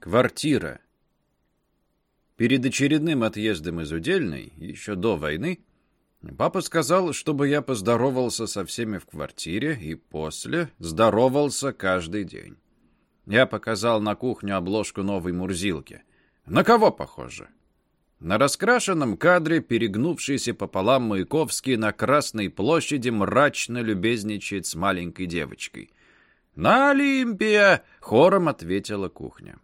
Квартира. Перед очередным отъездом из Удельной, еще до войны, папа сказал, чтобы я поздоровался со всеми в квартире и после здоровался каждый день. Я показал на кухню обложку новой Мурзилки. На кого похоже? На раскрашенном кадре, перегнувшийся пополам Маяковский на Красной площади мрачно любезничает с маленькой девочкой. «На Олимпия!» — хором ответила кухня.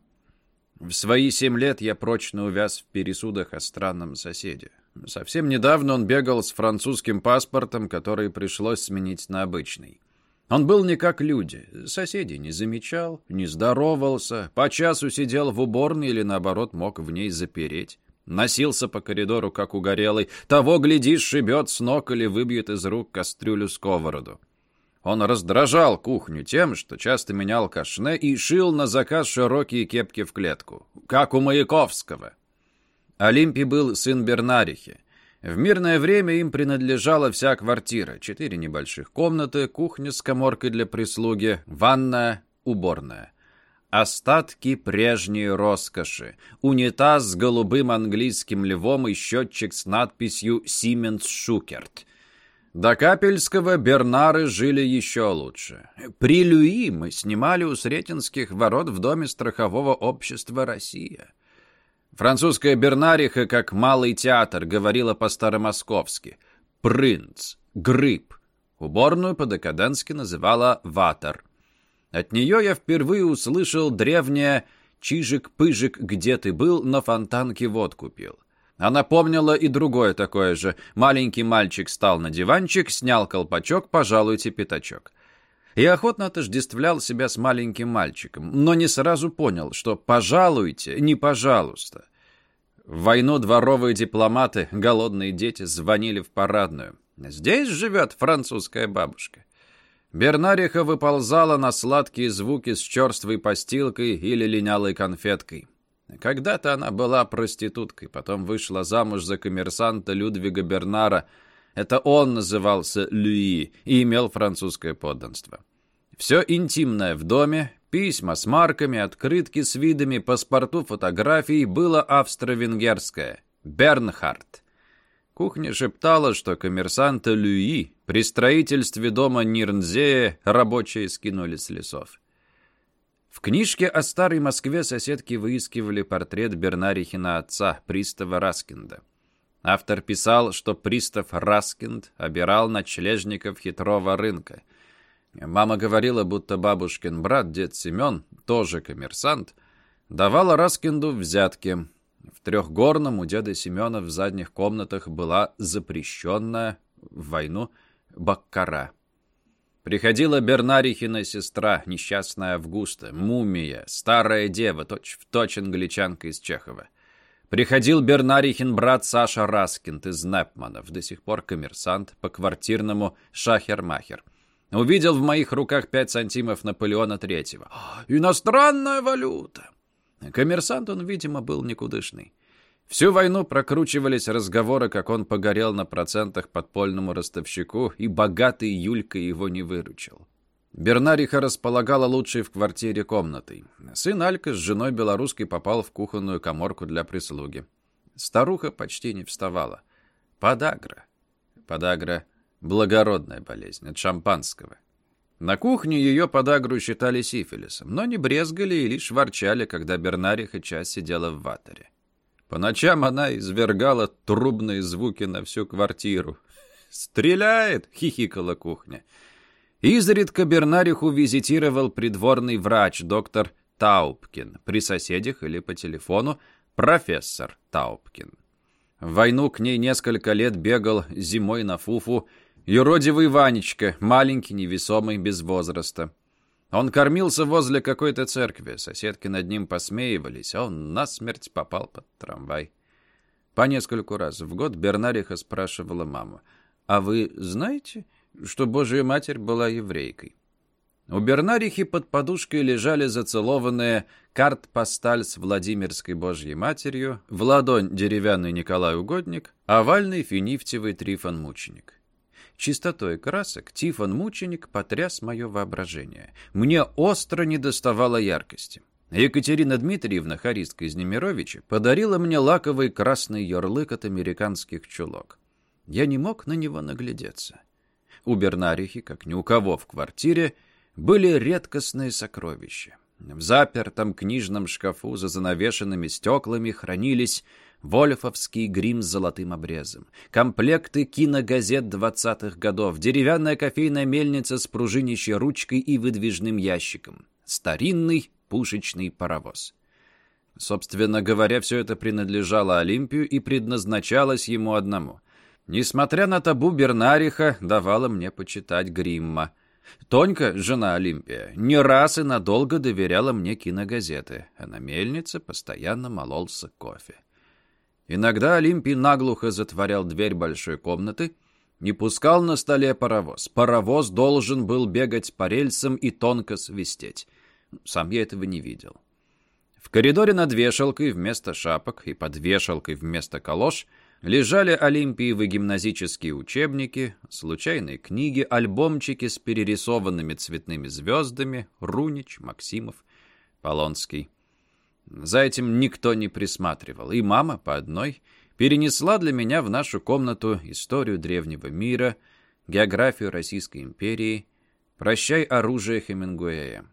В свои семь лет я прочно увяз в пересудах о странном соседе. Совсем недавно он бегал с французским паспортом, который пришлось сменить на обычный. Он был не как люди. Соседей не замечал, не здоровался, по часу сидел в уборной или, наоборот, мог в ней запереть. Носился по коридору, как угорелый. Того, глядишь, шибет с ног или выбьет из рук кастрюлю-сковороду. Он раздражал кухню тем, что часто менял кашне и шил на заказ широкие кепки в клетку, как у Маяковского. Олимпий был сын Бернарихи. В мирное время им принадлежала вся квартира. Четыре небольших комнаты, кухня с коморкой для прислуги, ванная, уборная. Остатки прежней роскоши. Унитаз с голубым английским львом и счетчик с надписью «Сименс Шукерт». До Капельского Бернары жили еще лучше. При Люи мы снимали у Сретенских ворот в доме страхового общества «Россия». Французская Бернариха, как малый театр, говорила по-старомосковски. «Принц», «Гриб». Уборную по-декаденски называла «Ватер». От нее я впервые услышал древнее «Чижик-пыжик, где ты был, на фонтанке водку пил». Она помнила и другое такое же. Маленький мальчик стал на диванчик, снял колпачок, пожалуйте пятачок. Я охотно отождествлял себя с маленьким мальчиком, но не сразу понял, что «пожалуйте» не «пожалуйста». В войну дворовые дипломаты, голодные дети, звонили в парадную. Здесь живет французская бабушка. Бернариха выползала на сладкие звуки с черствой постилкой или линялой конфеткой. Когда-то она была проституткой, потом вышла замуж за коммерсанта Людвига Бернара. Это он назывался Люи и имел французское подданство. Все интимное в доме, письма с марками, открытки с видами, паспорту, фотографии было австро-венгерское. Бернхард. Кухня шептала, что коммерсанта Люи при строительстве дома Нирнзея рабочие скинули с лесов. В книжке о старой Москве соседки выискивали портрет Бернарихина отца, пристава Раскинда. Автор писал, что пристав Раскинд обирал ночлежников хитрого рынка. Мама говорила, будто бабушкин брат, дед Семен, тоже коммерсант, давал Раскинду взятки. В трехгорном у деда Семена в задних комнатах была запрещенная в войну баккара. Приходила Бернарихина сестра, несчастная Августа, мумия, старая дева, точь-в-точь точь англичанка из Чехова. Приходил Бернарихин брат Саша Раскинд из Непманов, до сих пор коммерсант, по-квартирному шахер-махер. Увидел в моих руках пять сантимов Наполеона Третьего. «Иностранная валюта!» Коммерсант он, видимо, был никудышный. Всю войну прокручивались разговоры, как он погорел на процентах подпольному ростовщику, и богатый Юлька его не выручил. Бернариха располагала лучшей в квартире комнатой. Сын Алька с женой белорусской попал в кухонную коморку для прислуги. Старуха почти не вставала. Подагра. Подагра — благородная болезнь, от шампанского. На кухне ее подагру считали сифилисом, но не брезгали и лишь ворчали, когда Бернариха час сидела в ватере. По ночам она извергала трубные звуки на всю квартиру. «Стреляет!» — хихикала кухня. Изредка Бернариху визитировал придворный врач, доктор Таупкин, при соседях или по телефону профессор Таупкин. В войну к ней несколько лет бегал зимой на Фуфу юродивый Ванечка, маленький, невесомый, без возраста. Он кормился возле какой-то церкви, соседки над ним посмеивались, а он насмерть попал под трамвай. По нескольку раз в год Бернариха спрашивала маму, «А вы знаете, что Божья Матерь была еврейкой?» У Бернарихи под подушкой лежали зацелованные карт-посталь с Владимирской Божьей Матерью, в ладонь деревянный Николай Угодник, овальный финифтевый Трифон-мученик. Чистотой красок Тифон-мученик потряс мое воображение. Мне остро недоставало яркости. Екатерина Дмитриевна, харистка из Немировича, подарила мне лаковый красный ярлык от американских чулок. Я не мог на него наглядеться. У Бернарихи, как ни у кого в квартире, были редкостные сокровища. В запертом книжном шкафу за занавешенными стеклами хранились Вольфовский грим с золотым обрезом, комплекты киногазет двадцатых годов, деревянная кофейная мельница с пружинищей ручкой и выдвижным ящиком, старинный пушечный паровоз. Собственно говоря, все это принадлежало Олимпию и предназначалось ему одному. Несмотря на табу Бернариха, давала мне почитать Гримма. Тонька, жена Олимпия, не раз и надолго доверяла мне киногазеты, а на мельнице постоянно мололся кофе. Иногда Олимпий наглухо затворял дверь большой комнаты, не пускал на столе паровоз. Паровоз должен был бегать по рельсам и тонко свистеть. Сам я этого не видел. В коридоре над вешалкой вместо шапок и под вешалкой вместо колош лежали олимпиевы гимназические учебники, случайные книги, альбомчики с перерисованными цветными звездами, Рунич, Максимов, Полонский. За этим никто не присматривал, и мама по одной перенесла для меня в нашу комнату историю древнего мира, географию Российской империи, «Прощай оружие Хемингуэя».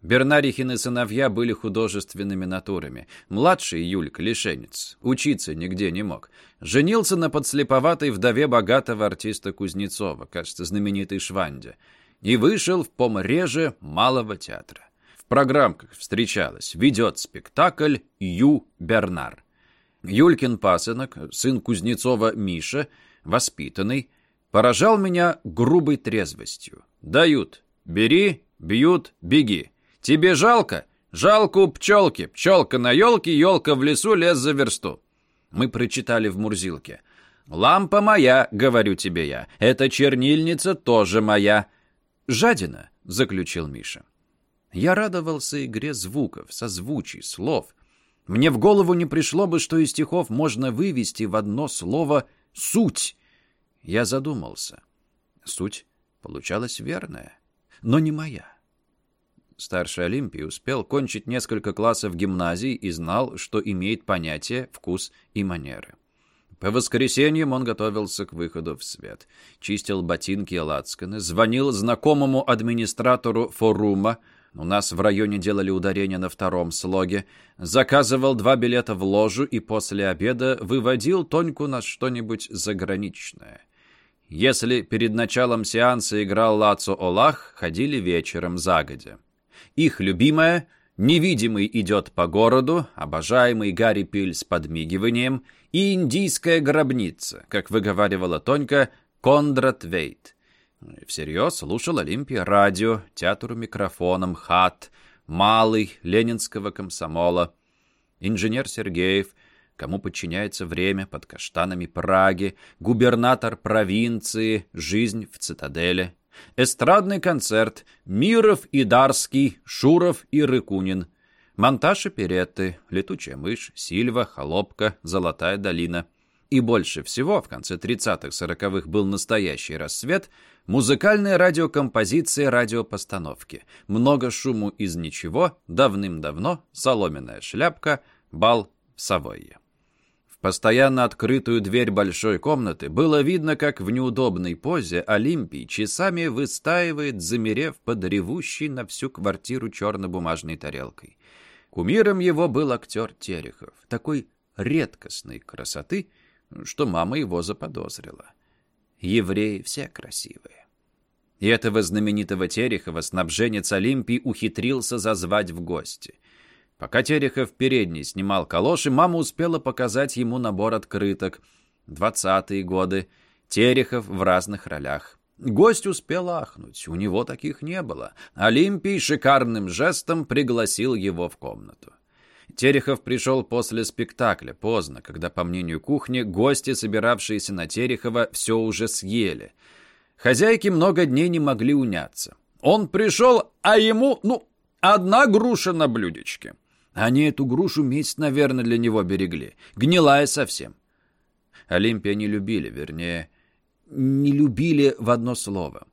Бернарихины сыновья были художественными натурами. Младший Юлька, лишенец, учиться нигде не мог. Женился на подслеповатой вдове богатого артиста Кузнецова, кажется, знаменитой Шванде, и вышел в помреже малого театра программках встречалось. Ведет спектакль Ю. Бернар. Юлькин пасынок, сын Кузнецова Миша, воспитанный, поражал меня грубой трезвостью. Дают. Бери, бьют, беги. Тебе жалко? Жалко у пчелки. Пчелка на елке, елка в лесу, лес за версту. Мы прочитали в Мурзилке. «Лампа моя, — говорю тебе я, — эта чернильница тоже моя». «Жадина», — заключил Миша. Я радовался игре звуков, созвучий, слов. Мне в голову не пришло бы, что из стихов можно вывести в одно слово «суть». Я задумался. Суть получалась верная, но не моя. Старший Олимпий успел кончить несколько классов гимназии и знал, что имеет понятие, вкус и манеры. По воскресеньям он готовился к выходу в свет. Чистил ботинки и лацканы, звонил знакомому администратору форума, у нас в районе делали ударение на втором слоге. Заказывал два билета в ложу и после обеда выводил Тоньку на что-нибудь заграничное. Если перед началом сеанса играл Лацо Олах, ходили вечером загодя. Их любимая «Невидимый идет по городу», обожаемый Гарри Пиль с подмигиванием и «Индийская гробница», как выговаривала Тонька, Кондрат Вейт. Всерьез слушал Олимпия радио, театру микрофоном, хат, малый, ленинского комсомола. Инженер Сергеев, кому подчиняется время под каштанами Праги, губернатор провинции, жизнь в цитадели. Эстрадный концерт, Миров и Дарский, Шуров и Рыкунин. Монтаж оперетты, летучая мышь, Сильва, Холопка, Золотая долина. И больше всего в конце 30-40-х был настоящий рассвет – Музыкальные радиокомпозиции радиопостановки. Много шуму из ничего, давным-давно, соломенная шляпка, бал в Савойе. В постоянно открытую дверь большой комнаты было видно, как в неудобной позе Олимпий часами выстаивает, замерев под ревущей на всю квартиру черно-бумажной тарелкой. Кумиром его был актер Терехов, такой редкостной красоты, что мама его заподозрила. Евреи все красивые. И этого знаменитого Терехова снабженец Олимпий ухитрился зазвать в гости. Пока Терехов передний снимал калоши, мама успела показать ему набор открыток. Двадцатые годы. Терехов в разных ролях. Гость успел ахнуть, у него таких не было. Олимпий шикарным жестом пригласил его в комнату. Терехов пришел после спектакля, поздно, когда, по мнению кухни, гости, собиравшиеся на Терехова, все уже съели. Хозяйки много дней не могли уняться. Он пришел, а ему, ну, одна груша на блюдечке. Они эту грушу месяц, наверное, для него берегли. Гнилая совсем. Олимпия не любили, вернее, не любили в одно слово.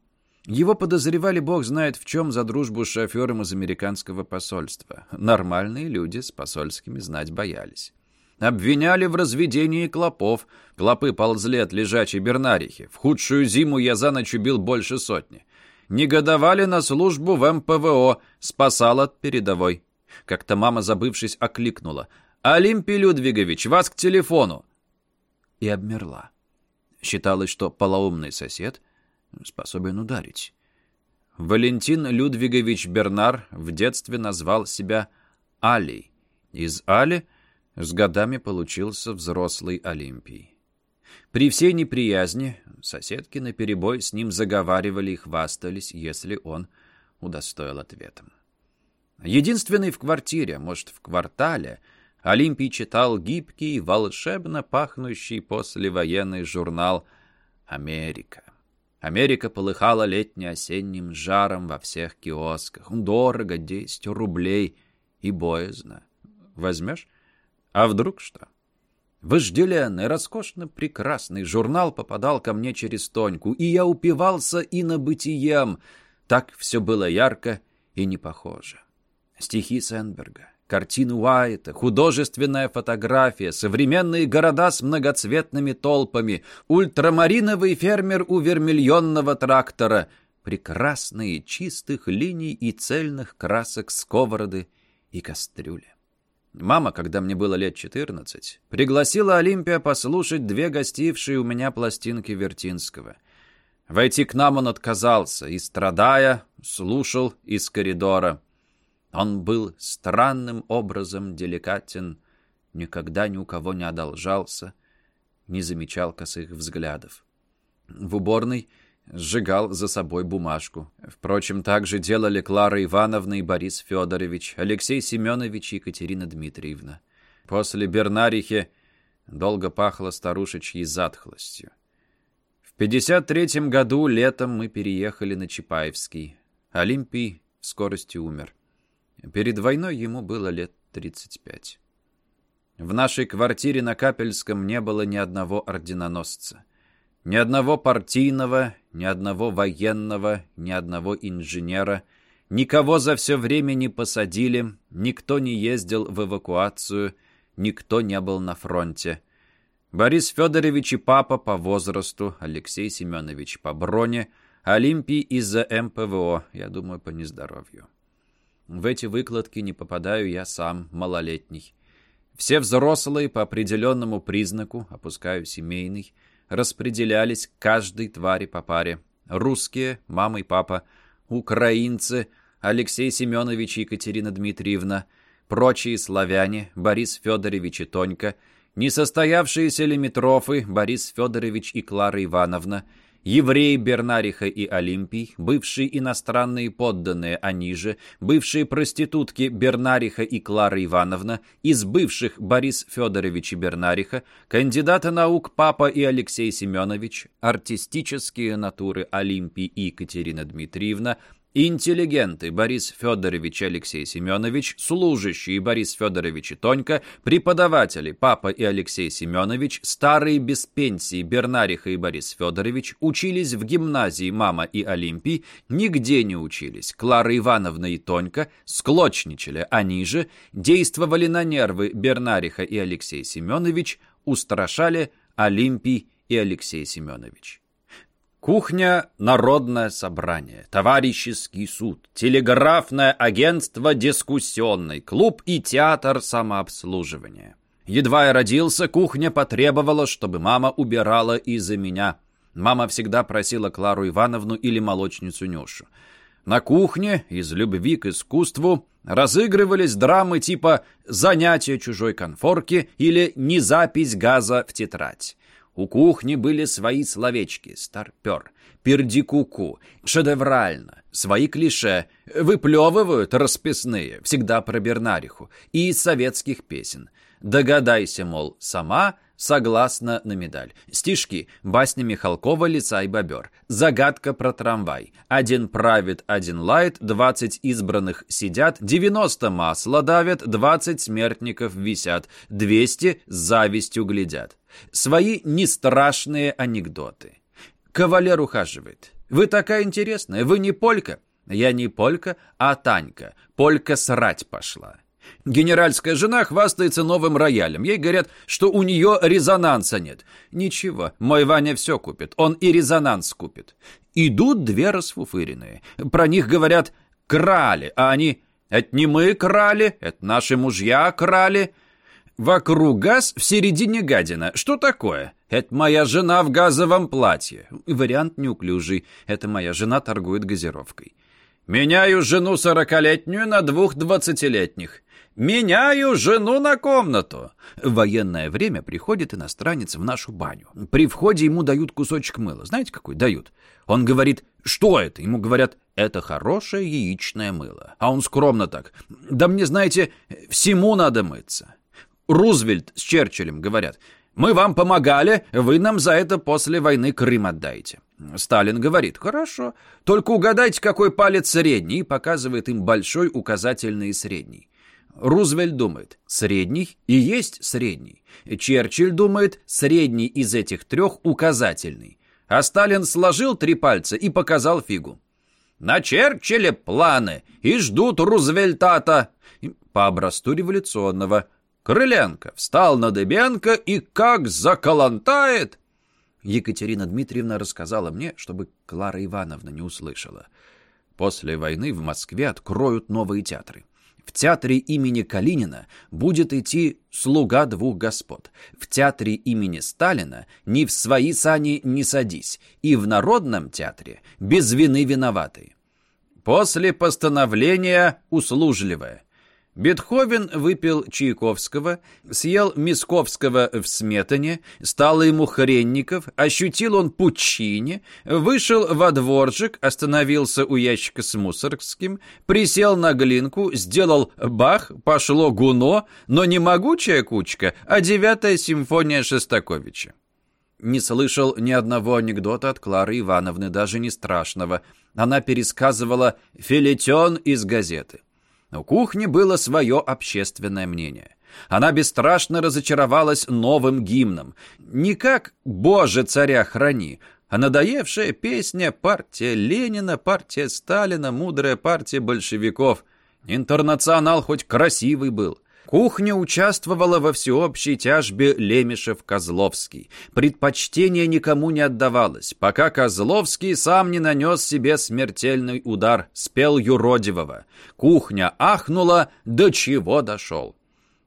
Его подозревали бог знает в чем за дружбу с шофером из американского посольства. Нормальные люди с посольскими знать боялись. Обвиняли в разведении клопов. Клопы ползли от лежачей Бернарихи. В худшую зиму я за ночь убил больше сотни. Негодовали на службу в МПВО. Спасал от передовой. Как-то мама, забывшись, окликнула. «Олимпий Людвигович, вас к телефону!» И обмерла. Считалось, что полоумный сосед способен ударить. Валентин Людвигович Бернар в детстве назвал себя Алей. Из Али — с годами получился взрослый Олимпий. При всей неприязни соседки наперебой с ним заговаривали и хвастались, если он удостоил ответом. Единственный в квартире, может, в квартале, Олимпий читал гибкий, волшебно пахнущий послевоенный журнал «Америка». Америка полыхала летне-осенним жаром во всех киосках. Дорого, 10 рублей и боязно. Возьмешь? А вдруг что? Вожделенный, роскошно прекрасный журнал попадал ко мне через Тоньку, и я упивался и на бытием. Так все было ярко и не похоже. Стихи Сенберга, картины Уайта, художественная фотография, современные города с многоцветными толпами, ультрамариновый фермер у вермильонного трактора, прекрасные чистых линий и цельных красок сковороды и кастрюли. Мама, когда мне было лет 14, пригласила Олимпия послушать две гостившие у меня пластинки Вертинского. Войти к нам он отказался и, страдая, слушал из коридора. Он был странным образом деликатен, никогда ни у кого не одолжался, не замечал косых взглядов. В уборной сжигал за собой бумажку. Впрочем, так же делали Клара Ивановна и Борис Федорович, Алексей Семенович и Екатерина Дмитриевна. После Бернарихи долго пахло старушечьей затхлостью. В 53-м году летом мы переехали на Чапаевский. Олимпий в скорости умер. Перед войной ему было лет 35. В нашей квартире на Капельском не было ни одного орденоносца. Ни одного партийного, ни одного военного, ни одного инженера. Никого за все время не посадили, никто не ездил в эвакуацию, никто не был на фронте. Борис Федорович и папа по возрасту, Алексей Семенович по броне, Олимпий из-за МПВО, я думаю, по нездоровью. В эти выкладки не попадаю я сам, малолетний. Все взрослые по определенному признаку, опускаю семейный, распределялись каждой твари по паре. Русские, мама и папа, украинцы, Алексей Семенович и Екатерина Дмитриевна, прочие славяне, Борис Федорович и Тонька, несостоявшиеся лимитрофы, Борис Федорович и Клара Ивановна, Евреи Бернариха и Олимпий, бывшие иностранные подданные они же, бывшие проститутки Бернариха и Клара Ивановна, из бывших Борис Федорович и Бернариха, кандидаты наук Папа и Алексей Семенович, артистические натуры Олимпий и Екатерина Дмитриевна, Интеллигенты Борис Федорович и Алексей Семенович, служащие Борис Федорович и Тонька, преподаватели Папа и Алексей Семенович, старые без пенсии Бернариха и Борис Федорович, учились в гимназии Мама и Олимпий, нигде не учились. Клара Ивановна и Тонька склочничали, они же действовали на нервы Бернариха и Алексей Семенович, устрашали Олимпий и Алексей Семенович. Кухня – народное собрание, товарищеский суд, телеграфное агентство дискуссионный, клуб и театр самообслуживания. Едва я родился, кухня потребовала, чтобы мама убирала из-за меня. Мама всегда просила Клару Ивановну или молочницу Нюшу. На кухне, из любви к искусству, разыгрывались драмы типа «Занятие чужой конфорки» или «Не запись газа в тетрадь». У кухни были свои словечки, старпер, пердикуку, шедеврально, свои клише, выплевывают расписные, всегда про Бернариху, и советских песен. Догадайся, мол, сама, согласно на медаль. Стишки, басня Михалкова «Лиса и бобер». Загадка про трамвай. Один правит, один лает, двадцать избранных сидят, девяносто масла давят, двадцать смертников висят, двести с завистью глядят. Свои нестрашные анекдоты. Кавалер ухаживает. Вы такая интересная, вы не полька. Я не полька, а Танька. Полька срать пошла. Генеральская жена хвастается новым роялем. Ей говорят, что у нее резонанса нет. Ничего, мой Ваня все купит. Он и резонанс купит. Идут две расфуфыренные. Про них говорят «крали», а они «это не мы крали, это наши мужья крали». Вокруг газ, в середине гадина. Что такое? Это моя жена в газовом платье. Вариант неуклюжий. Это моя жена торгует газировкой. Меняю жену сорокалетнюю на двух двадцатилетних. Меняю жену на комнату. В военное время приходит иностранец в нашу баню. При входе ему дают кусочек мыла. Знаете, какой дают? Он говорит, что это? Ему говорят, это хорошее яичное мыло. А он скромно так. Да мне, знаете, всему надо мыться. Рузвельт с Черчиллем говорят, «Мы вам помогали, вы нам за это после войны Крым отдайте». Сталин говорит, «Хорошо, только угадайте, какой палец средний», и показывает им большой, указательный и средний. Рузвельт думает, средний и есть средний. Черчилль думает, средний из этих трех указательный. А Сталин сложил три пальца и показал фигу. На Черчилле планы и ждут Рузвельтата. По образцу революционного – Крыленко встал на Дыбенко и как заколантает. Екатерина Дмитриевна рассказала мне, чтобы Клара Ивановна не услышала. После войны в Москве откроют новые театры. В театре имени Калинина будет идти «Слуга двух господ». В театре имени Сталина «Ни в свои сани не садись». И в Народном театре «Без вины виноватые». После постановления «Услужливая». Бетховен выпил Чайковского, съел Мисковского в сметане, стало ему хренников, ощутил он Пучини, вышел во дворжик, остановился у ящика с мусорским, присел на глинку, сделал бах, пошло гуно, но не могучая кучка, а девятая симфония Шостаковича. Не слышал ни одного анекдота от Клары Ивановны, даже не страшного. Она пересказывала «филетен» из газеты. У кухни было свое общественное мнение. Она бесстрашно разочаровалась новым гимном. Не как «Боже, царя храни», а надоевшая песня «Партия Ленина», «Партия Сталина», «Мудрая партия большевиков». Интернационал хоть красивый был – Кухня участвовала во всеобщей тяжбе Лемешев-Козловский. Предпочтение никому не отдавалось, пока Козловский сам не нанес себе смертельный удар, спел юродивого. Кухня ахнула, до чего дошел.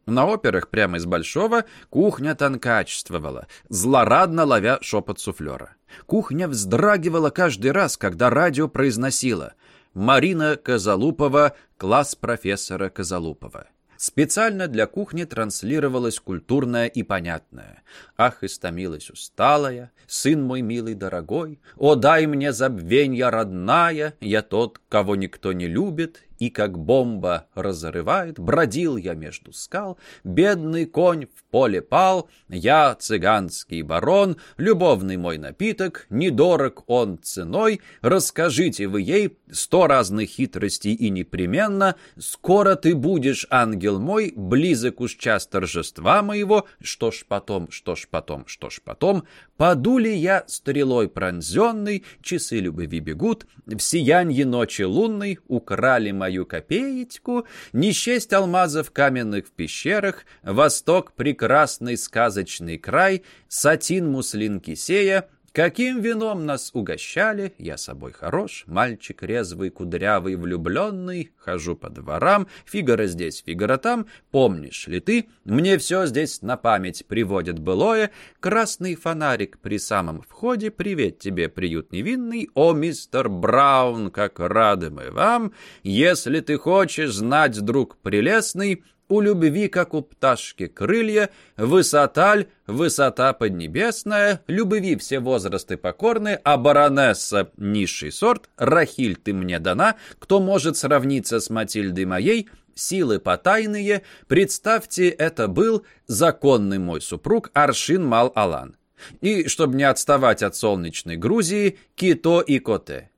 На операх прямо из Большого кухня тонкачествовала, злорадно ловя шепот суфлера. Кухня вздрагивала каждый раз, когда радио произносило «Марина Козалупова, класс профессора Козалупова». Специально для кухни транслировалось культурное и понятное. «Ах, истомилась усталая, сын мой милый дорогой, о, дай мне забвенья родная, я тот, кого никто не любит, и как бомба разрывает, бродил я между скал, бедный конь в поле пал, я цыганский барон, любовный мой напиток, недорог он ценой, расскажите вы ей сто разных хитростей и непременно, скоро ты будешь, ангел мой, близок уж час торжества моего, что ж потом, что ж потом, что ж потом, паду ли я стрелой пронзенный, часы любви бегут, в сиянье ночи лунной украли мои мою копеечку, не алмазов каменных в пещерах, восток — прекрасный сказочный край, сатин муслин кисея, Каким вином нас угощали, я собой хорош, мальчик резвый, кудрявый, влюбленный, хожу по дворам, Фигара здесь, Фигара там, помнишь ли ты, мне все здесь на память приводит былое, красный фонарик при самом входе, привет тебе, приют невинный, о, мистер Браун, как рады мы вам, если ты хочешь знать, друг прелестный, у любви, как у пташки, крылья, высота высота поднебесная, любви все возрасты покорны, а баронесса — низший сорт, Рахиль ты мне дана, кто может сравниться с Матильдой моей, силы потайные, представьте, это был законный мой супруг Аршин Мал-Алан. И, чтобы не отставать от солнечной Грузии, Кито и Коте.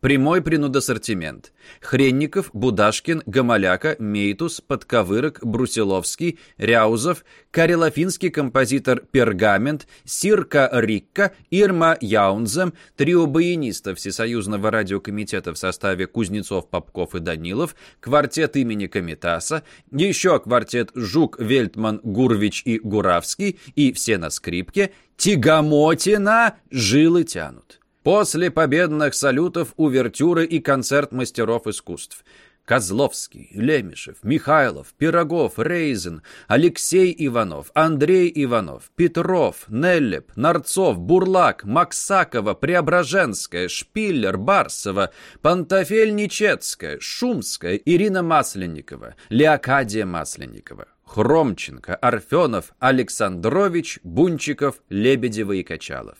Прямой принудассортимент. Хренников, Будашкин, Гамаляка, Мейтус, Подковырок, Брусиловский, Ряузов, карелофинский композитор Пергамент, Сирка Рикка, Ирма Яунзем, трио баянистов Всесоюзного радиокомитета в составе Кузнецов, Попков и Данилов, квартет имени Комитаса, еще квартет Жук, Вельтман, Гурвич и Гуравский и все на скрипке, Тигамотина жилы тянут. После победных салютов увертюры и концерт мастеров искусств. Козловский, Лемешев, Михайлов, Пирогов, Рейзен, Алексей Иванов, Андрей Иванов, Петров, Неллеп, Нарцов, Бурлак, Максакова, Преображенская, Шпиллер, Барсова, Пантофель Нечетская, Шумская, Ирина Масленникова, Леокадия Масленникова. Хромченко, Арфенов, Александрович, Бунчиков, Лебедева и Качалов.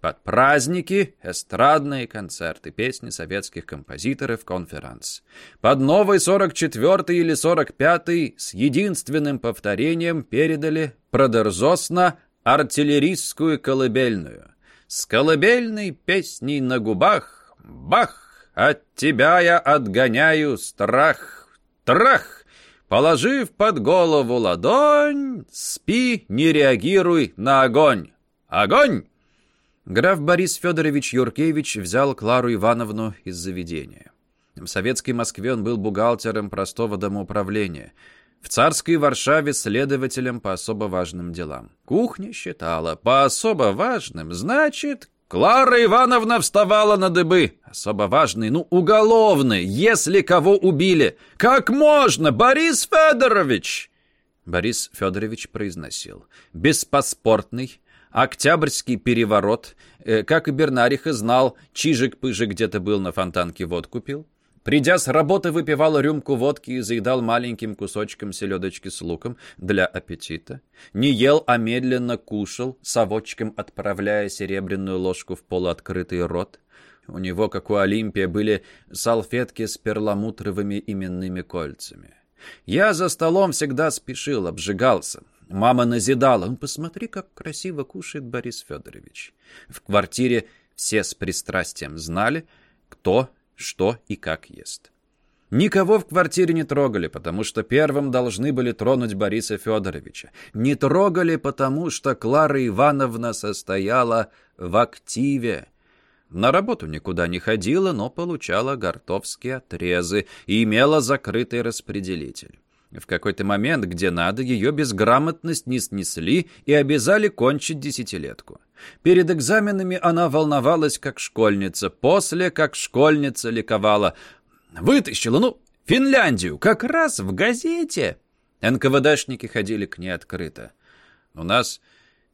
Под праздники эстрадные концерты, песни советских композиторов, конферанс. Под новый 44-й или 45-й с единственным повторением передали продерзосно артиллерийскую колыбельную. С колыбельной песней на губах бах, от тебя я отгоняю страх, трах, положив под голову ладонь, спи, не реагируй на огонь. Огонь! Граф Борис Федорович Юркевич взял Клару Ивановну из заведения. В советской Москве он был бухгалтером простого домоуправления. В царской Варшаве следователем по особо важным делам. Кухня считала, по особо важным, значит, Клара Ивановна вставала на дыбы. Особо важный, ну, уголовный, если кого убили. Как можно, Борис Федорович? Борис Федорович произносил. Беспаспортный, Октябрьский переворот, э, как и Бернариха знал, Чижик-пыжик где-то был на фонтанке водку пил. Придя с работы, выпивал рюмку водки и заедал маленьким кусочком селедочки с луком для аппетита. Не ел, а медленно кушал, совочком отправляя серебряную ложку в полуоткрытый рот. У него, как у Олимпия, были салфетки с перламутровыми именными кольцами. Я за столом всегда спешил, обжигался. Мама назидала. «Ну, посмотри, как красиво кушает Борис Федорович. В квартире все с пристрастием знали, кто, что и как ест. Никого в квартире не трогали, потому что первым должны были тронуть Бориса Федоровича. Не трогали, потому что Клара Ивановна состояла в активе. На работу никуда не ходила, но получала гортовские отрезы и имела закрытый распределитель. В какой-то момент, где надо, ее безграмотность не снесли и обязали кончить десятилетку. Перед экзаменами она волновалась, как школьница, после, как школьница, ликовала. «Вытащила, ну, Финляндию, как раз в газете!» НКВДшники ходили к ней открыто. У нас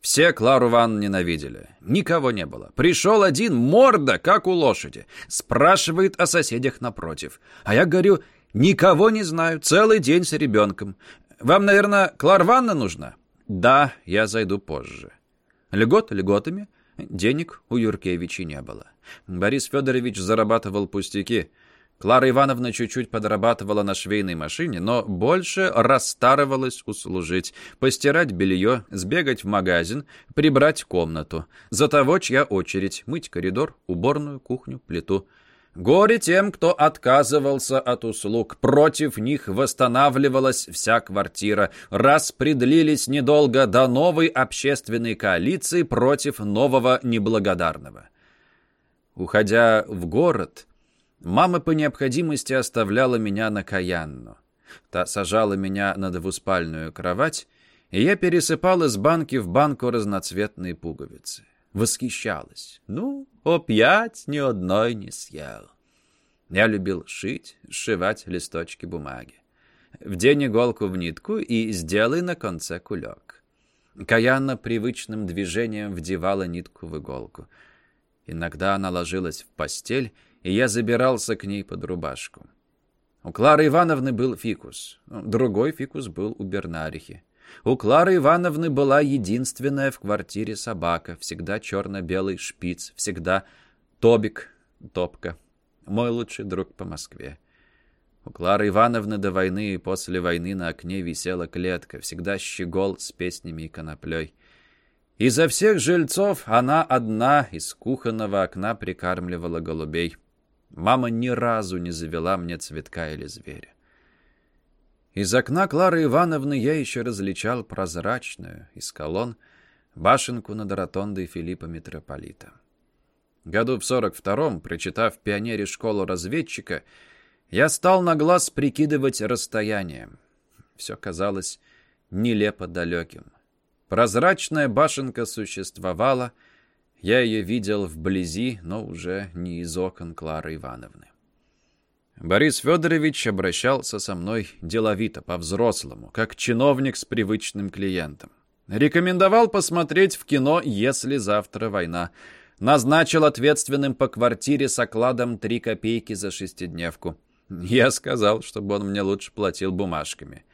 все Клару Ван ненавидели. Никого не было. Пришел один, морда, как у лошади. Спрашивает о соседях напротив. А я говорю, «Никого не знаю. Целый день с ребенком. Вам, наверное, Кларванна нужна?» «Да, я зайду позже». Льгот льготами. Денег у Юркевича не было. Борис Федорович зарабатывал пустяки. Клара Ивановна чуть-чуть подрабатывала на швейной машине, но больше расстарывалась услужить, постирать белье, сбегать в магазин, прибрать комнату. За того, чья очередь, мыть коридор, уборную, кухню, плиту – Горе тем, кто отказывался от услуг. Против них восстанавливалась вся квартира. Распределились недолго до новой общественной коалиции против нового неблагодарного. Уходя в город, мама по необходимости оставляла меня на Каянну. Та сажала меня на двуспальную кровать, и я пересыпал из банки в банку разноцветные пуговицы восхищалась. Ну, опять ни одной не съел. Я любил шить, сшивать листочки бумаги. В день иголку в нитку и сделай на конце кулек. Каянна привычным движением вдевала нитку в иголку. Иногда она ложилась в постель, и я забирался к ней под рубашку. У Клары Ивановны был фикус, другой фикус был у Бернарихи. У Клары Ивановны была единственная в квартире собака, всегда черно-белый шпиц, всегда Тобик, Топка, мой лучший друг по Москве. У Клары Ивановны до войны и после войны на окне висела клетка, всегда щегол с песнями и коноплей. Изо всех жильцов она одна из кухонного окна прикармливала голубей. Мама ни разу не завела мне цветка или зверя. Из окна Клары Ивановны я еще различал прозрачную, из колонн, башенку над ротондой Филиппа Митрополита. Году в сорок втором, прочитав пионере школу разведчика, я стал на глаз прикидывать расстояние. Все казалось нелепо далеким. Прозрачная башенка существовала, я ее видел вблизи, но уже не из окон Клары Ивановны. Борис Федорович обращался со мной деловито, по-взрослому, как чиновник с привычным клиентом. Рекомендовал посмотреть в кино «Если завтра война». Назначил ответственным по квартире с окладом три копейки за шестидневку. Я сказал, чтобы он мне лучше платил бумажками.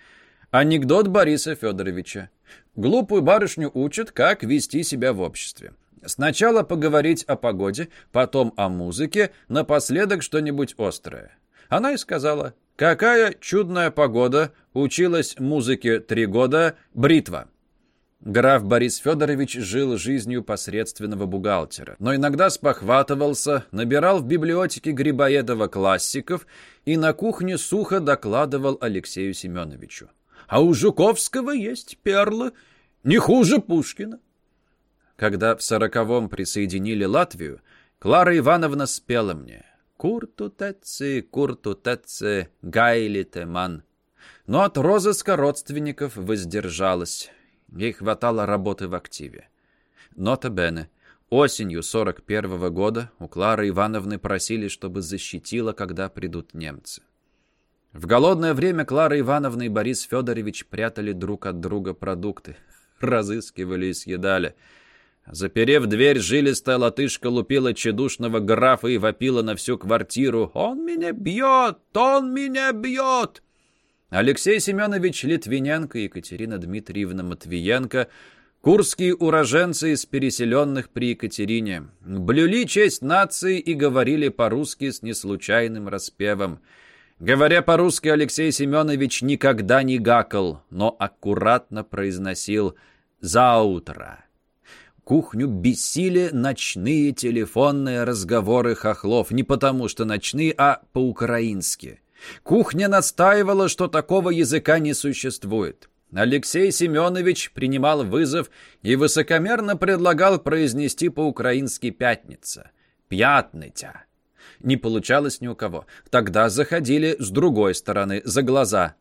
Анекдот Бориса Федоровича. Глупую барышню учат, как вести себя в обществе. Сначала поговорить о погоде, потом о музыке, напоследок что-нибудь острое. Она и сказала, «Какая чудная погода, училась музыке три года, бритва». Граф Борис Федорович жил жизнью посредственного бухгалтера, но иногда спохватывался, набирал в библиотеке Грибоедова классиков и на кухне сухо докладывал Алексею Семеновичу. «А у Жуковского есть перлы, не хуже Пушкина». Когда в сороковом присоединили Латвию, Клара Ивановна спела мне «Куртутецы, куртутецы, гайлитеман». Но от розыска родственников воздержалась. Ей хватало работы в активе. Нота Бене. Осенью 41 -го года у Клары Ивановны просили, чтобы защитила, когда придут немцы. В голодное время Клара Ивановна и Борис Федорович прятали друг от друга продукты. Разыскивали и съедали. Заперев дверь, жилистая латышка лупила чедушного графа и вопила на всю квартиру. «Он меня бьет! Он меня бьет!» Алексей Семенович Литвиненко и Екатерина Дмитриевна Матвиенко – курские уроженцы из переселенных при Екатерине. Блюли честь нации и говорили по-русски с неслучайным распевом. Говоря по-русски, Алексей Семенович никогда не гакал, но аккуратно произносил «заутро». Кухню бесили ночные телефонные разговоры хохлов. Не потому что ночные, а по-украински. Кухня настаивала, что такого языка не существует. Алексей Семенович принимал вызов и высокомерно предлагал произнести по-украински «пятница». «Пятнытя». Не получалось ни у кого. Тогда заходили с другой стороны, за глаза.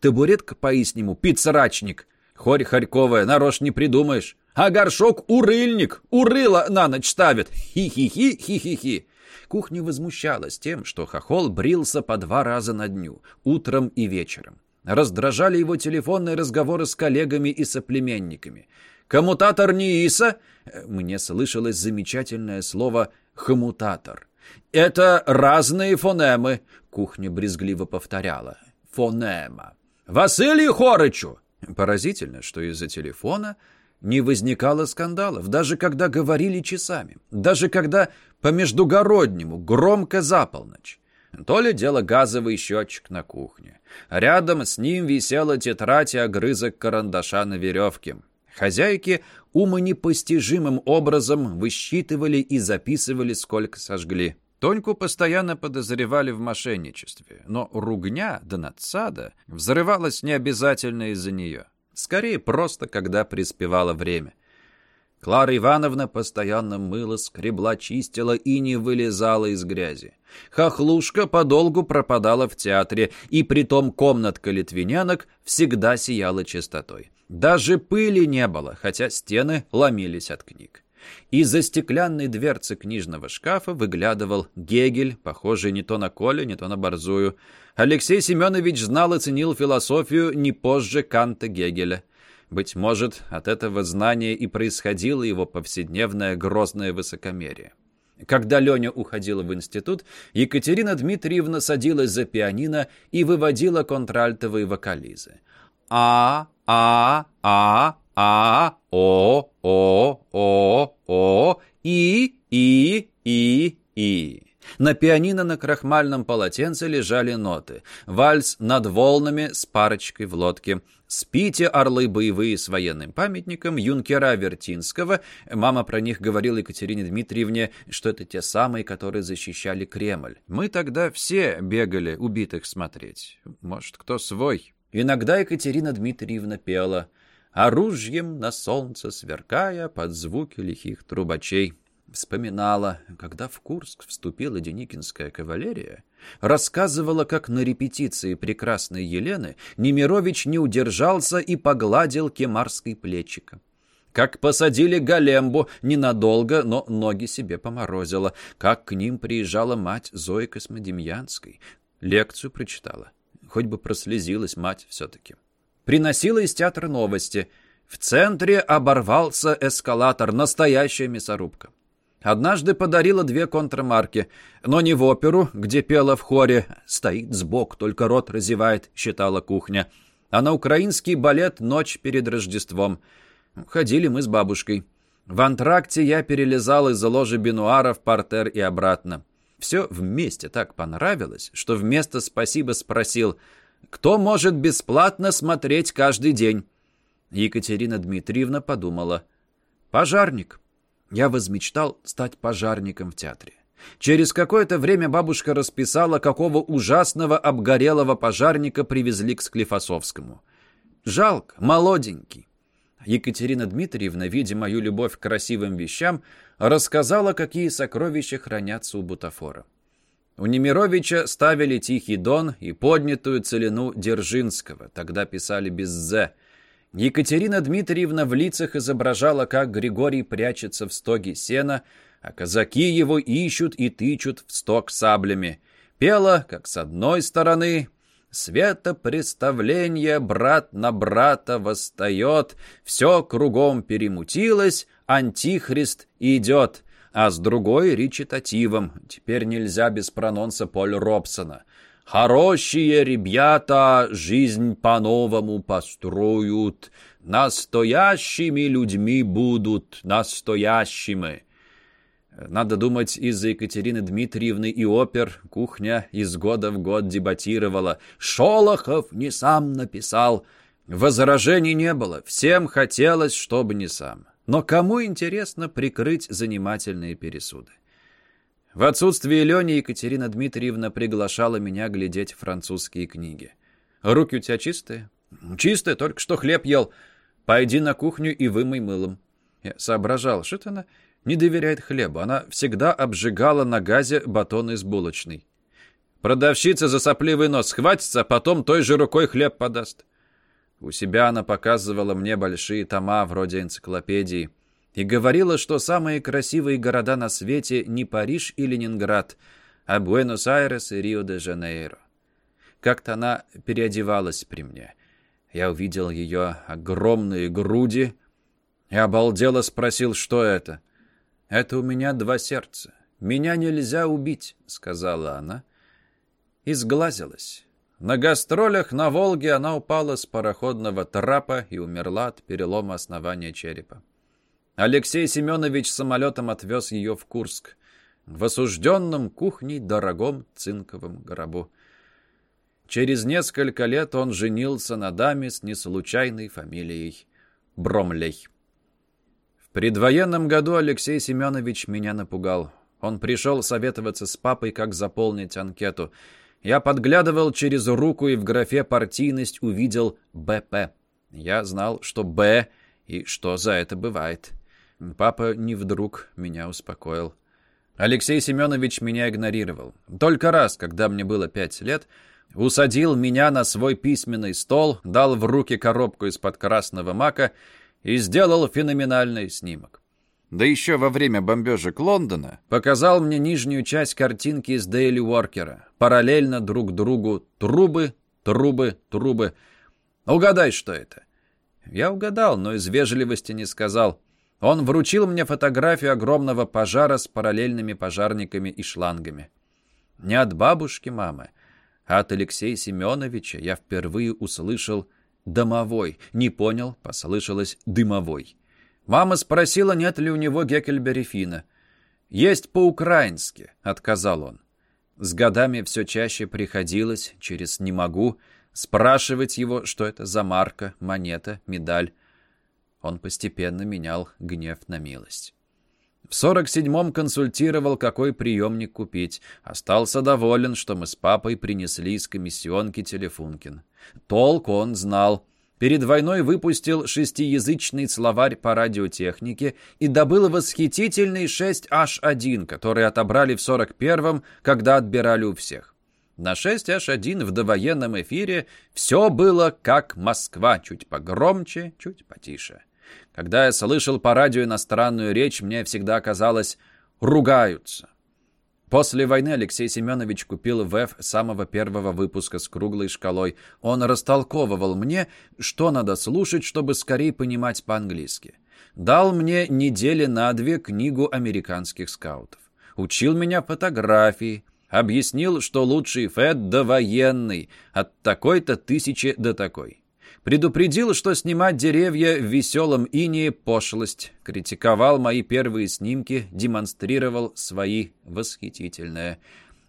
«Табуретка по-иснему, пиццерачник». «Хорь хорьковая, нарочь не придумаешь». А горшок урыльник, урыла на ночь ставит. Хи-хи-хи, хи-хи-хи. Кухня возмущалась тем, что хохол брился по два раза на дню, утром и вечером. Раздражали его телефонные разговоры с коллегами и соплеменниками. «Коммутатор не Иса?» Мне слышалось замечательное слово «хомутатор». «Это разные фонемы», — кухня брезгливо повторяла. «Фонема». «Василию Хорычу!» Поразительно, что из-за телефона не возникало скандалов, даже когда говорили часами, даже когда по междугороднему, громко за полночь. То ли дело газовый счетчик на кухне. Рядом с ним висела тетрадь и огрызок карандаша на веревке. Хозяйки умонепостижимым образом высчитывали и записывали, сколько сожгли. Тоньку постоянно подозревали в мошенничестве, но ругня да надсада взрывалась не обязательно из-за нее. Скорее, просто когда приспевало время. Клара Ивановна постоянно мыла, скребла, чистила и не вылезала из грязи. Хохлушка подолгу пропадала в театре, и притом комнатка литвинянок всегда сияла чистотой. Даже пыли не было, хотя стены ломились от книг. Из-за стеклянной дверцы книжного шкафа выглядывал Гегель, похожий не то на Коля, не то на Борзую. Алексей Семенович знал и ценил философию не позже Канта Гегеля. Быть может, от этого знания и происходило его повседневное грозное высокомерие. Когда Леня уходила в институт, Екатерина Дмитриевна садилась за пианино и выводила контральтовые вокализы. А, а, а, а, о, о, о, о, и, и, и, и. На пианино на крахмальном полотенце лежали ноты. Вальс над волнами с парочкой в лодке. «Спите, орлы боевые с военным памятником» юнкера Вертинского. Мама про них говорила Екатерине Дмитриевне, что это те самые, которые защищали Кремль. Мы тогда все бегали убитых смотреть. Может, кто свой. Иногда Екатерина Дмитриевна пела «Оружием на солнце сверкая под звуки лихих трубачей». Вспоминала, когда в Курск вступила Деникинская кавалерия, рассказывала, как на репетиции прекрасной Елены Немирович не удержался и погладил кемарской плечика. Как посадили Галембу ненадолго, но ноги себе поморозила. Как к ним приезжала мать Зои Космодемьянской. Лекцию прочитала. Хоть бы прослезилась мать все-таки. Приносила из театра новости. В центре оборвался эскалатор, настоящая мясорубка. Однажды подарила две контрамарки, но не в оперу, где пела в хоре «Стоит сбок, только рот разевает», считала кухня, а на украинский балет «Ночь перед Рождеством». Ходили мы с бабушкой. В антракте я перелезал из-за ложи бинуара в портер и обратно. Все вместе так понравилось, что вместо «спасибо» спросил «Кто может бесплатно смотреть каждый день?» Екатерина Дмитриевна подумала «Пожарник». Я возмечтал стать пожарником в театре. Через какое-то время бабушка расписала, какого ужасного обгорелого пожарника привезли к Склифосовскому. Жалко, молоденький. Екатерина Дмитриевна, видя мою любовь к красивым вещам, рассказала, какие сокровища хранятся у бутафора. У Немировича ставили «Тихий дон» и поднятую целину Держинского, тогда писали без «з», Екатерина Дмитриевна в лицах изображала, как Григорий прячется в стоге сена, а казаки его ищут и тычут в сток саблями. Пела, как с одной стороны «Светопреставление брат на брата восстает, все кругом перемутилось, антихрист идет», а с другой речитативом, теперь нельзя без прононса Поль Робсона – Хорошие ребята жизнь по-новому построят, настоящими людьми будут, настоящими. Надо думать, из-за Екатерины Дмитриевны и опер кухня из года в год дебатировала. Шолохов не сам написал. Возражений не было, всем хотелось, чтобы не сам. Но кому интересно прикрыть занимательные пересуды? В отсутствие Лени Екатерина Дмитриевна приглашала меня глядеть французские книги. «Руки у тебя чистые?» «Чистые, только что хлеб ел. Пойди на кухню и вымой мылом». Я соображал, что она не доверяет хлебу. Она всегда обжигала на газе батон из булочной. Продавщица за сопливый нос схватится, а потом той же рукой хлеб подаст. У себя она показывала мне большие тома, вроде энциклопедии и говорила, что самые красивые города на свете не Париж и Ленинград, а Буэнос-Айрес и Рио-де-Жанейро. Как-то она переодевалась при мне. Я увидел ее огромные груди и обалдело спросил, что это. «Это у меня два сердца. Меня нельзя убить», — сказала она. И сглазилась. На гастролях на Волге она упала с пароходного трапа и умерла от перелома основания черепа. Алексей Семенович самолетом отвез ее в Курск, в осужденном кухней дорогом цинковом гробу. Через несколько лет он женился на даме с неслучайной фамилией Бромлей. В предвоенном году Алексей Семенович меня напугал. Он пришел советоваться с папой, как заполнить анкету. Я подглядывал через руку и в графе «партийность» увидел «БП». Я знал, что «Б» и что за это бывает. Папа не вдруг меня успокоил. Алексей Семенович меня игнорировал. Только раз, когда мне было пять лет, усадил меня на свой письменный стол, дал в руки коробку из-под красного мака и сделал феноменальный снимок. Да еще во время бомбежек Лондона показал мне нижнюю часть картинки из Дейли Уоркера. Параллельно друг другу трубы, трубы, трубы. Угадай, что это? Я угадал, но из вежливости не сказал. Он вручил мне фотографию огромного пожара с параллельными пожарниками и шлангами. Не от бабушки мамы, а от Алексея Семеновича я впервые услышал «домовой». Не понял, послышалось «дымовой». Мама спросила, нет ли у него Геккельбери Фина. «Есть по-украински», — отказал он. С годами все чаще приходилось, через «не могу», спрашивать его, что это за марка, монета, медаль. Он постепенно менял гнев на милость. В сорок седьмом консультировал, какой приемник купить. Остался доволен, что мы с папой принесли из комиссионки телефункин. Толк он знал. Перед войной выпустил шестиязычный словарь по радиотехнике и добыл восхитительный 6H1, который отобрали в 41-м, когда отбирали у всех. На 6H1 в довоенном эфире все было как Москва, чуть погромче, чуть потише. Когда я слышал по радио иностранную речь, мне всегда казалось «ругаются». После войны Алексей Семенович купил ВЭФ самого первого выпуска с круглой шкалой. Он растолковывал мне, что надо слушать, чтобы скорее понимать по-английски. Дал мне недели на две книгу американских скаутов. Учил меня фотографии. Объяснил, что лучший ФЭД довоенный, от такой-то тысячи до такой. Предупредил, что снимать деревья в веселом инее – пошлость. Критиковал мои первые снимки, демонстрировал свои восхитительные.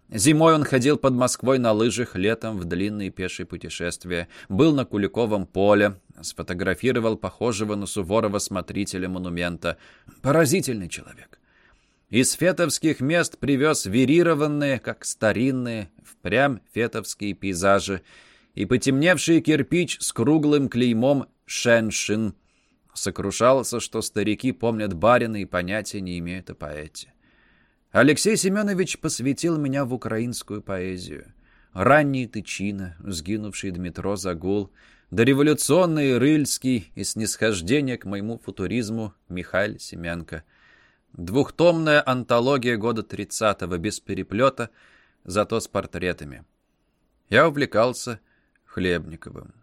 Зимой он ходил под Москвой на лыжах, летом в длинные пешие путешествия. Был на Куликовом поле, сфотографировал похожего на Суворова смотрителя монумента. Поразительный человек. Из фетовских мест привез верированные, как старинные, впрямь фетовские пейзажи – и потемневший кирпич с круглым клеймом «Шеншин». Сокрушался, что старики помнят барина и понятия не имеют о поэте. Алексей Семенович посвятил меня в украинскую поэзию. Ранний Тычина, сгинувший Дмитро Загул, дореволюционный Рыльский и снисхождение к моему футуризму Михаил Семенко. Двухтомная антология года 30-го без переплета, зато с портретами. Я увлекался Хлебниковым.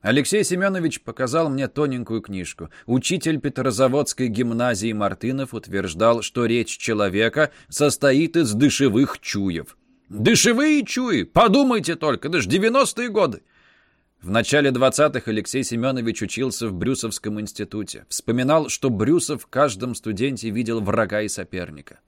Алексей Семенович показал мне тоненькую книжку. Учитель Петрозаводской гимназии Мартынов утверждал, что речь человека состоит из дышевых чуев. Дышевые чуи! Подумайте только, это ж 90-е годы! В начале 20-х Алексей Семенович учился в Брюсовском институте. Вспоминал, что Брюсов в каждом студенте видел врага и соперника.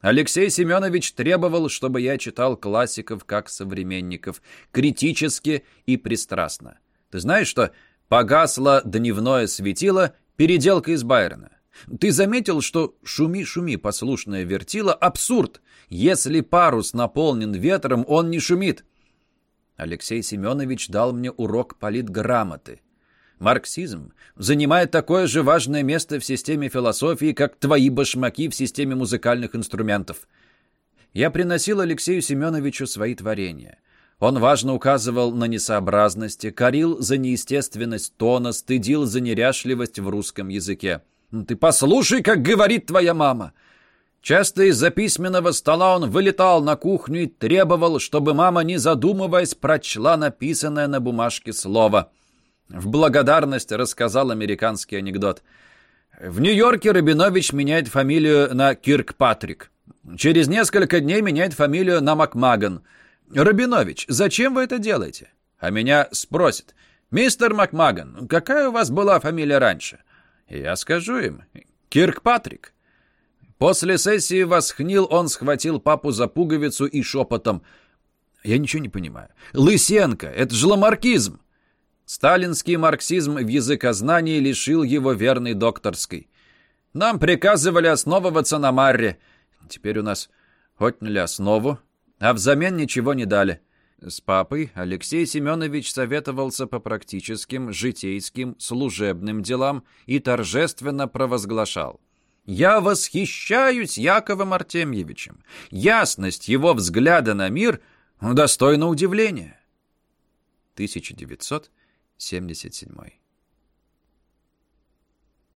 Алексей Семенович требовал, чтобы я читал классиков как современников, критически и пристрастно. Ты знаешь, что погасло дневное светило, переделка из Байрона. Ты заметил, что «шуми-шуми» послушное вертило — абсурд. Если парус наполнен ветром, он не шумит. Алексей Семенович дал мне урок политграмоты. Марксизм занимает такое же важное место в системе философии, как твои башмаки в системе музыкальных инструментов. Я приносил Алексею Семеновичу свои творения. Он важно указывал на несообразности, корил за неестественность тона, стыдил за неряшливость в русском языке. «Ты послушай, как говорит твоя мама!» Часто из-за письменного стола он вылетал на кухню и требовал, чтобы мама, не задумываясь, прочла написанное на бумажке слово. В благодарность рассказал американский анекдот. В Нью-Йорке Рабинович меняет фамилию на Киркпатрик. Через несколько дней меняет фамилию на Макмаган. Рабинович, зачем вы это делаете? А меня спросят. Мистер Макмаган, какая у вас была фамилия раньше? Я скажу им. Киркпатрик. После сессии восхнил, он схватил папу за пуговицу и шепотом. Я ничего не понимаю. Лысенко, это же ламаркизм. Сталинский марксизм в языкознании лишил его верной докторской. Нам приказывали основываться на Марре. Теперь у нас отняли основу, а взамен ничего не дали. С папой Алексей Семенович советовался по практическим, житейским, служебным делам и торжественно провозглашал. «Я восхищаюсь Яковом Артемьевичем. Ясность его взгляда на мир достойна удивления». 1900 77.